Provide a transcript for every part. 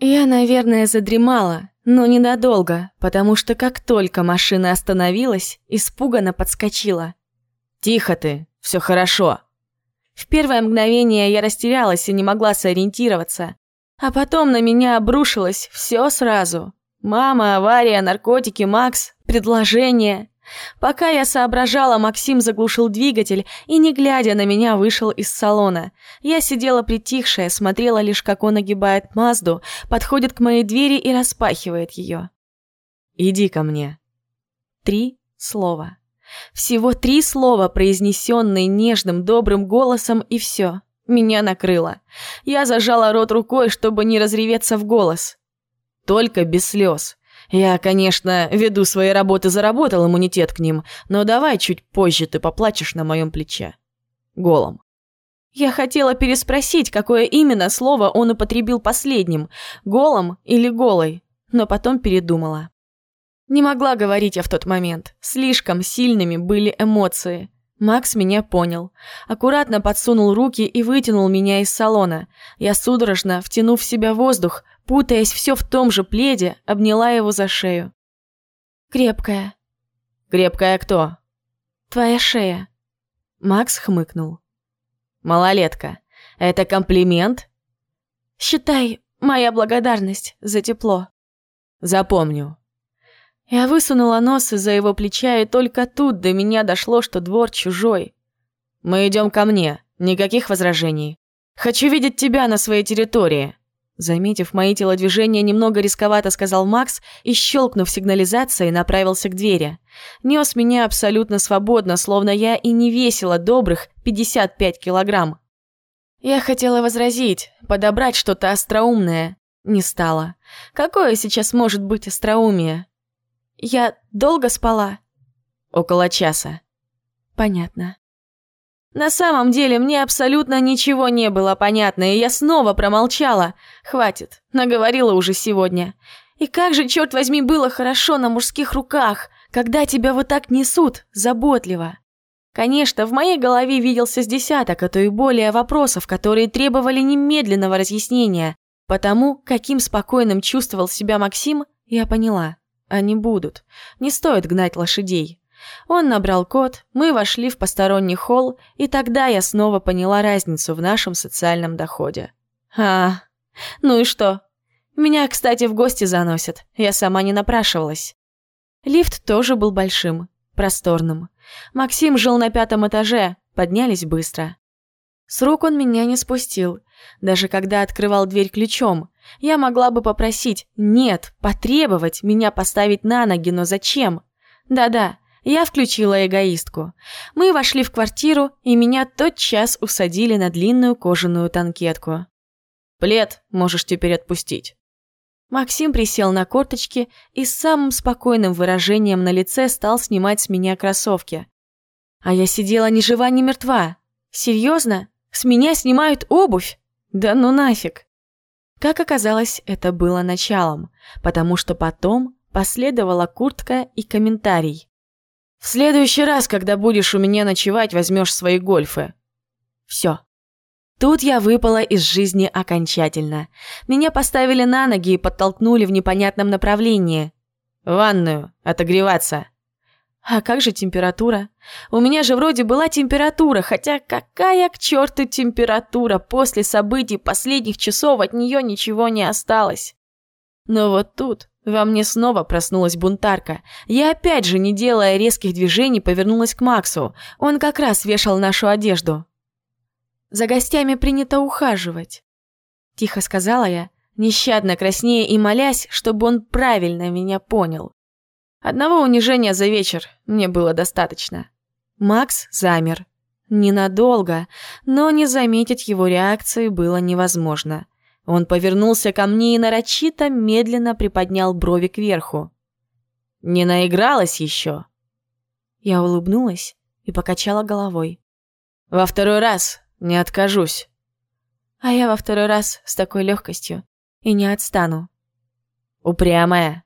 Я, наверное, задремала, но ненадолго, потому что как только машина остановилась, испуганно подскочила. «Тихо ты, все хорошо». В первое мгновение я растерялась и не могла сориентироваться. А потом на меня обрушилось все сразу. Мама, авария, наркотики, Макс, предложение. Пока я соображала, Максим заглушил двигатель и, не глядя на меня, вышел из салона. Я сидела притихшая, смотрела лишь, как он огибает Мазду, подходит к моей двери и распахивает ее. «Иди ко мне». Три слова. Всего три слова, произнесенные нежным, добрым голосом, и все. Меня накрыло. Я зажала рот рукой, чтобы не разреветься в голос. Только без слез. Я, конечно, веду свои работы, заработал иммунитет к ним, но давай чуть позже ты поплачешь на моем плече. Голом. Я хотела переспросить, какое именно слово он употребил последним, голом или голой, но потом передумала. Не могла говорить я в тот момент, слишком сильными были эмоции. Макс меня понял. Аккуратно подсунул руки и вытянул меня из салона. Я судорожно, втянув в себя воздух, путаясь все в том же пледе, обняла его за шею. «Крепкая». «Крепкая кто?» «Твоя шея». Макс хмыкнул. «Малолетка, это комплимент?» «Считай, моя благодарность за тепло». «Запомню». Я высунула нос из-за его плеча, и только тут до меня дошло, что двор чужой. «Мы идем ко мне, никаких возражений. Хочу видеть тебя на своей территории». Заметив мои телодвижения, немного рисковато сказал Макс и, щелкнув сигнализацией, направился к двери. Нес меня абсолютно свободно, словно я и не весила добрых 55 килограмм. Я хотела возразить, подобрать что-то остроумное. Не стала. Какое сейчас может быть остроумие? Я долго спала? Около часа. Понятно. На самом деле мне абсолютно ничего не было понятно, и я снова промолчала. Хватит, наговорила уже сегодня. И как же, черт возьми, было хорошо на мужских руках, когда тебя вот так несут, заботливо. Конечно, в моей голове виделся с десяток, а то и более вопросов, которые требовали немедленного разъяснения. Потому, каким спокойным чувствовал себя Максим, я поняла. Они будут. Не стоит гнать лошадей. Он набрал код, мы вошли в посторонний холл, и тогда я снова поняла разницу в нашем социальном доходе. А, ну и что? Меня, кстати, в гости заносят, я сама не напрашивалась. Лифт тоже был большим, просторным. Максим жил на пятом этаже, поднялись быстро. С рук он меня не спустил, даже когда открывал дверь ключом. Я могла бы попросить, нет, потребовать меня поставить на ноги, но зачем? Да-да, я включила эгоистку. Мы вошли в квартиру, и меня тотчас усадили на длинную кожаную танкетку. «Плед можешь теперь отпустить». Максим присел на корточки и с самым спокойным выражением на лице стал снимать с меня кроссовки. А я сидела ни жива, ни мертва. Серьезно? С меня снимают обувь? Да ну нафиг. Как оказалось, это было началом, потому что потом последовала куртка и комментарий. В следующий раз, когда будешь у меня ночевать, возьмешь свои гольфы. Все. Тут я выпала из жизни окончательно. Меня поставили на ноги и подтолкнули в непонятном направлении. ванную, отогреваться. А как же температура? У меня же вроде была температура, хотя какая к черту температура? После событий последних часов от нее ничего не осталось. Но вот тут во мне снова проснулась бунтарка. Я опять же, не делая резких движений, повернулась к Максу. Он как раз вешал нашу одежду. «За гостями принято ухаживать», – тихо сказала я, нещадно краснея и молясь, чтобы он правильно меня понял. Одного унижения за вечер мне было достаточно. Макс замер. Ненадолго, но не заметить его реакции было невозможно. Он повернулся ко мне и нарочито медленно приподнял брови кверху. «Не наигралась еще?» Я улыбнулась и покачала головой. «Во второй раз не откажусь». А я во второй раз с такой легкостью и не отстану. «Упрямая.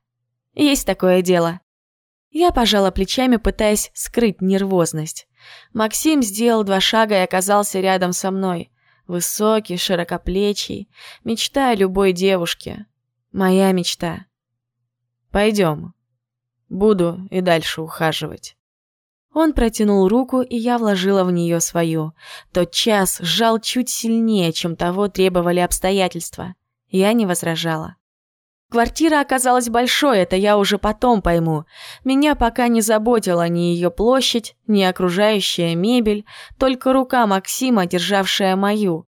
Есть такое дело». Я пожала плечами, пытаясь скрыть нервозность. Максим сделал два шага и оказался рядом со мной. Высокий, широкоплечий, мечта любой девушки. Моя мечта. Пойдем. Буду и дальше ухаживать. Он протянул руку, и я вложила в нее свою. Тот час сжал чуть сильнее, чем того требовали обстоятельства. Я не возражала. Квартира оказалась большой, это я уже потом пойму. Меня пока не заботила ни ее площадь, ни окружающая мебель, только рука Максима, державшая мою.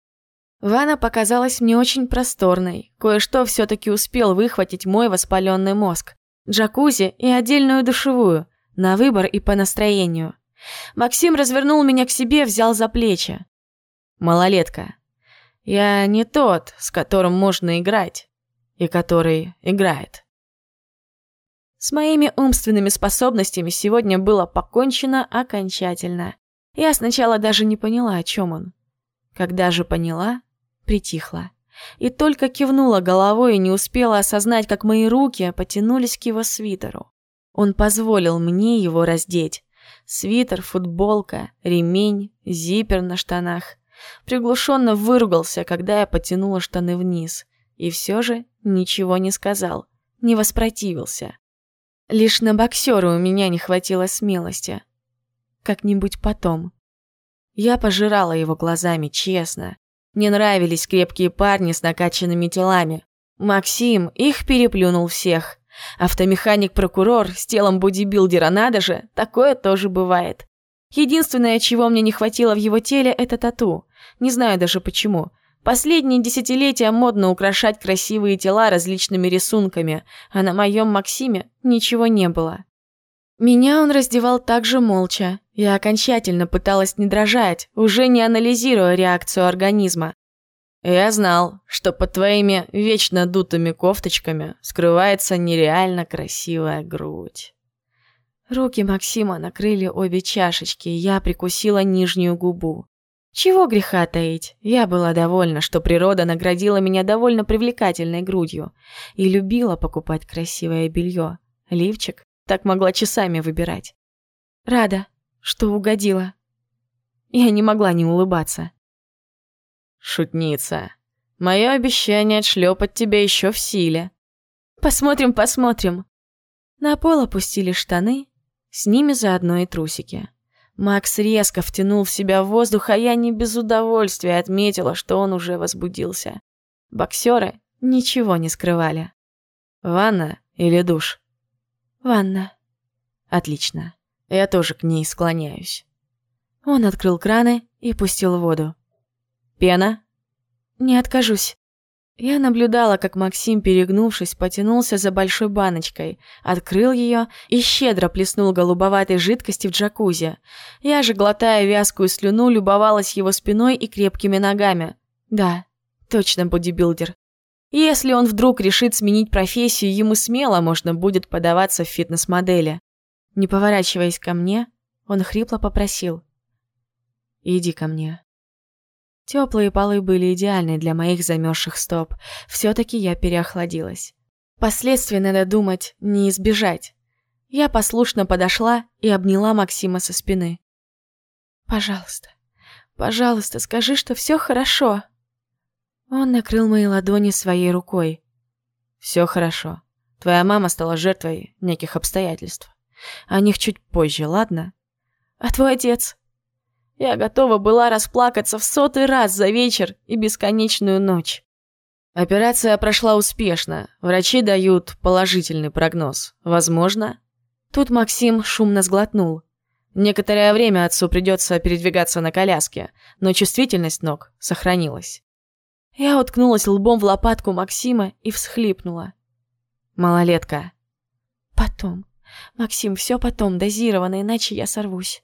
Ванна показалась мне очень просторной. Кое-что все-таки успел выхватить мой воспаленный мозг. Джакузи и отдельную душевую, на выбор и по настроению. Максим развернул меня к себе, взял за плечи. «Малолетка, я не тот, с которым можно играть, и который играет». С моими умственными способностями сегодня было покончено окончательно. Я сначала даже не поняла, о чем он. Когда же поняла, притихла. И только кивнула головой и не успела осознать, как мои руки потянулись к его свитеру. Он позволил мне его раздеть. Свитер, футболка, ремень, зиппер на штанах. Приглушенно выругался, когда я потянула штаны вниз. И все же ничего не сказал, не воспротивился. Лишь на боксера у меня не хватило смелости. Как-нибудь потом. Я пожирала его глазами, честно. Мне нравились крепкие парни с накачанными телами. Максим их переплюнул всех. Автомеханик-прокурор с телом бодибилдера надо же, такое тоже бывает. Единственное, чего мне не хватило в его теле, это тату. Не знаю даже почему. Последние десятилетия модно украшать красивые тела различными рисунками, а на моем Максиме ничего не было. Меня он раздевал также молча. Я окончательно пыталась не дрожать, уже не анализируя реакцию организма. Я знал, что под твоими вечно дутыми кофточками скрывается нереально красивая грудь. Руки Максима накрыли обе чашечки, и я прикусила нижнюю губу. Чего греха таить, я была довольна, что природа наградила меня довольно привлекательной грудью и любила покупать красивое белье. Лифчик так могла часами выбирать. Рада, что угодила. Я не могла не улыбаться. Шутница. Мое обещание отшлепать тебя еще в силе. Посмотрим, посмотрим. На пол опустили штаны, с ними заодно и трусики. Макс резко втянул в себя воздух, а я не без удовольствия отметила, что он уже возбудился. Боксеры ничего не скрывали. Ванна или душ? Ванна. Отлично. Я тоже к ней склоняюсь. Он открыл краны и пустил воду. Пена? Не откажусь. Я наблюдала, как Максим, перегнувшись, потянулся за большой баночкой, открыл ее и щедро плеснул голубоватой жидкости в джакузи. Я же, глотая вязкую слюну, любовалась его спиной и крепкими ногами. Да, точно бодибилдер. Если он вдруг решит сменить профессию, ему смело можно будет подаваться в фитнес-модели. Не поворачиваясь ко мне, он хрипло попросил. «Иди ко мне». Теплые полы были идеальны для моих замерзших стоп. Все-таки я переохладилась. Последствий, надо думать, не избежать. Я послушно подошла и обняла Максима со спины. «Пожалуйста, пожалуйста, скажи, что все хорошо». Он накрыл мои ладони своей рукой. «Все хорошо. Твоя мама стала жертвой неких обстоятельств. О них чуть позже, ладно? А твой отец?» Я готова была расплакаться в сотый раз за вечер и бесконечную ночь. Операция прошла успешно. Врачи дают положительный прогноз. Возможно. Тут Максим шумно сглотнул. Некоторое время отцу придется передвигаться на коляске, но чувствительность ног сохранилась. Я уткнулась лбом в лопатку Максима и всхлипнула. Малолетка. Потом. Максим, все потом, дозировано, иначе я сорвусь.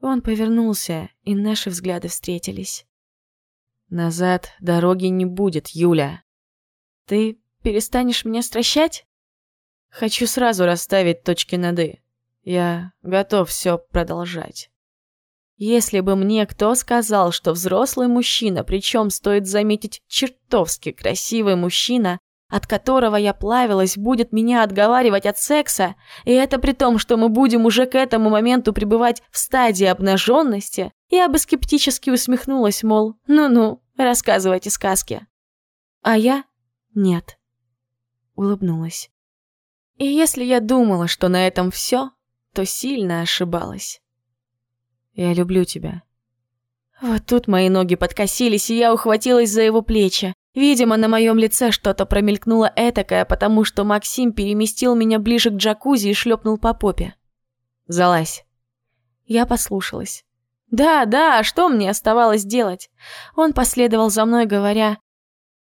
Он повернулся, и наши взгляды встретились. Назад дороги не будет, Юля. Ты перестанешь меня стращать? Хочу сразу расставить точки над «и». Я готов все продолжать. Если бы мне кто сказал, что взрослый мужчина, причем стоит заметить чертовски красивый мужчина, от которого я плавилась, будет меня отговаривать от секса, и это при том, что мы будем уже к этому моменту пребывать в стадии обнаженности, я бы скептически усмехнулась, мол, ну-ну, рассказывайте сказки. А я? Нет. улыбнулась. И если я думала, что на этом все, то сильно ошибалась. Я люблю тебя. Вот тут мои ноги подкосились, и я ухватилась за его плечи. Видимо, на моем лице что-то промелькнуло этакое, потому что Максим переместил меня ближе к джакузи и шлепнул по попе. «Залазь». Я послушалась. «Да, да, а что мне оставалось делать?» Он последовал за мной, говоря...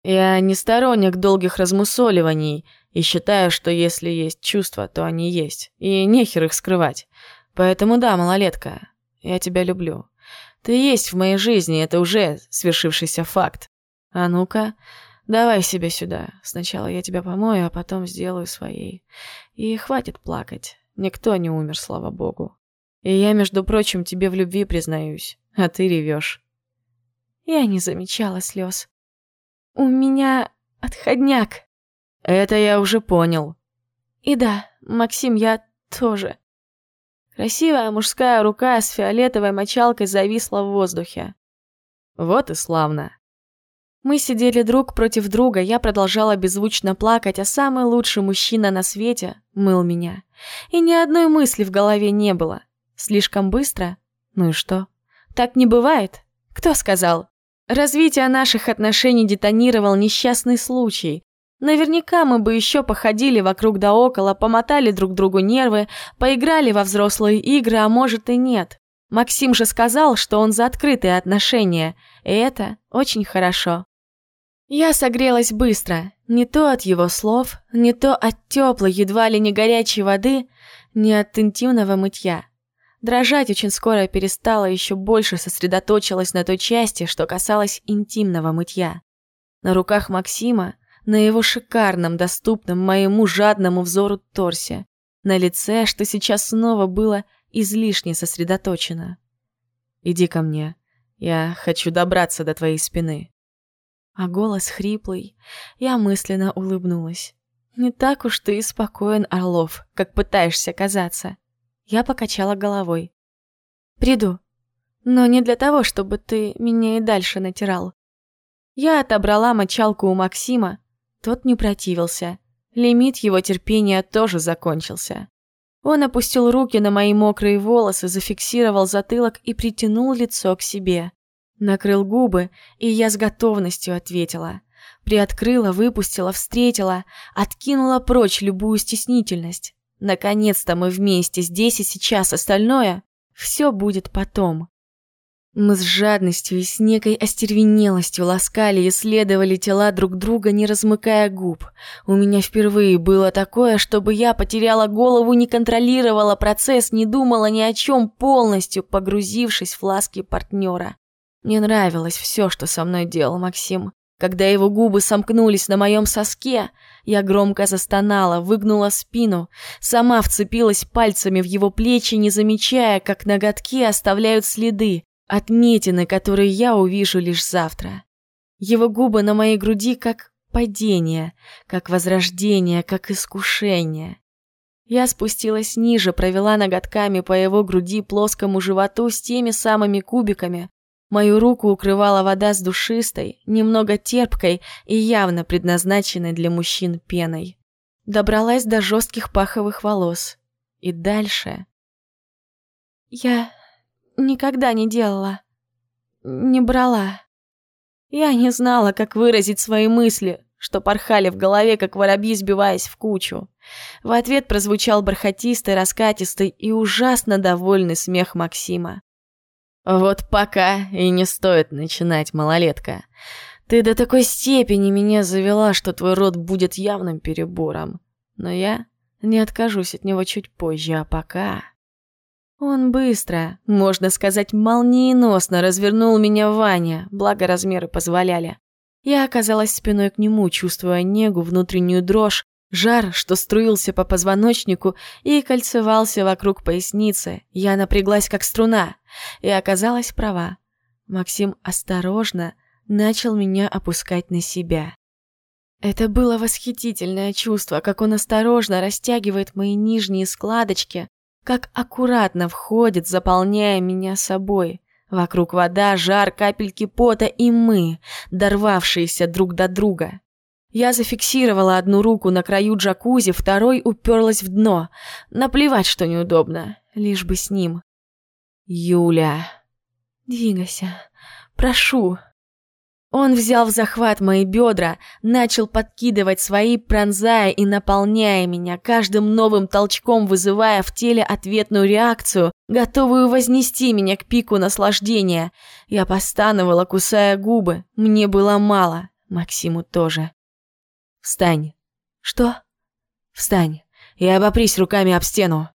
«Я не сторонник долгих размусоливаний и считаю, что если есть чувства, то они есть, и нехер их скрывать. Поэтому да, малолетка, я тебя люблю. Ты есть в моей жизни, это уже свершившийся факт. А ну-ка, давай себя сюда. Сначала я тебя помою, а потом сделаю своей. И хватит плакать. Никто не умер, слава богу. И я, между прочим, тебе в любви признаюсь, а ты ревешь. Я не замечала слез. У меня отходняк. Это я уже понял. И да, Максим, я тоже. Красивая мужская рука с фиолетовой мочалкой зависла в воздухе. Вот и славно. Мы сидели друг против друга, я продолжала беззвучно плакать, а самый лучший мужчина на свете мыл меня. И ни одной мысли в голове не было. Слишком быстро? Ну и что? Так не бывает? Кто сказал? Развитие наших отношений детонировал несчастный случай. Наверняка мы бы еще походили вокруг да около, помотали друг другу нервы, поиграли во взрослые игры, а может и нет. Максим же сказал, что он за открытые отношения, и это очень хорошо. Я согрелась быстро, не то от его слов, не то от теплой, едва ли не горячей воды, не от интимного мытья. Дрожать очень скоро перестала, еще больше сосредоточилась на той части, что касалось интимного мытья. На руках Максима, на его шикарном, доступном моему жадному взору торсе, на лице, что сейчас снова было излишне сосредоточено. «Иди ко мне, я хочу добраться до твоей спины» а голос хриплый. Я мысленно улыбнулась. «Не так уж ты и спокоен, Орлов, как пытаешься казаться». Я покачала головой. «Приду. Но не для того, чтобы ты меня и дальше натирал». Я отобрала мочалку у Максима. Тот не противился. Лимит его терпения тоже закончился. Он опустил руки на мои мокрые волосы, зафиксировал затылок и притянул лицо к себе. Накрыл губы, и я с готовностью ответила. Приоткрыла, выпустила, встретила, откинула прочь любую стеснительность. Наконец-то мы вместе, здесь и сейчас, остальное все будет потом. Мы с жадностью и с некой остервенелостью ласкали и исследовали тела друг друга, не размыкая губ. У меня впервые было такое, чтобы я потеряла голову, не контролировала процесс, не думала ни о чем, полностью погрузившись в ласки партнера. Мне нравилось все, что со мной делал Максим. Когда его губы сомкнулись на моем соске, я громко застонала, выгнула спину, сама вцепилась пальцами в его плечи, не замечая, как ноготки оставляют следы, отметины, которые я увижу лишь завтра. Его губы на моей груди как падение, как возрождение, как искушение. Я спустилась ниже, провела ноготками по его груди плоскому животу с теми самыми кубиками, Мою руку укрывала вода с душистой, немного терпкой и явно предназначенной для мужчин пеной. Добралась до жестких паховых волос. И дальше... Я никогда не делала. Не брала. Я не знала, как выразить свои мысли, что порхали в голове, как воробьи, сбиваясь в кучу. В ответ прозвучал бархатистый, раскатистый и ужасно довольный смех Максима. Вот пока и не стоит начинать, малолетка. Ты до такой степени меня завела, что твой род будет явным перебором. Но я не откажусь от него чуть позже, а пока... Он быстро, можно сказать, молниеносно развернул меня Ваня, благо размеры позволяли. Я оказалась спиной к нему, чувствуя негу, внутреннюю дрожь, Жар, что струился по позвоночнику и кольцевался вокруг поясницы, я напряглась как струна и оказалась права. Максим осторожно начал меня опускать на себя. Это было восхитительное чувство, как он осторожно растягивает мои нижние складочки, как аккуратно входит, заполняя меня собой. Вокруг вода, жар, капельки пота и мы, дорвавшиеся друг до друга. Я зафиксировала одну руку на краю джакузи, второй уперлась в дно. Наплевать, что неудобно, лишь бы с ним. «Юля...» «Двигайся, прошу...» Он взял в захват мои бедра, начал подкидывать свои, пронзая и наполняя меня, каждым новым толчком вызывая в теле ответную реакцию, готовую вознести меня к пику наслаждения. Я постановала, кусая губы. Мне было мало, Максиму тоже. «Встань». «Что?» «Встань и обопрись руками об стену».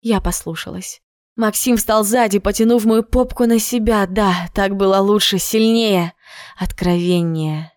Я послушалась. Максим встал сзади, потянув мою попку на себя. Да, так было лучше, сильнее, откровеннее.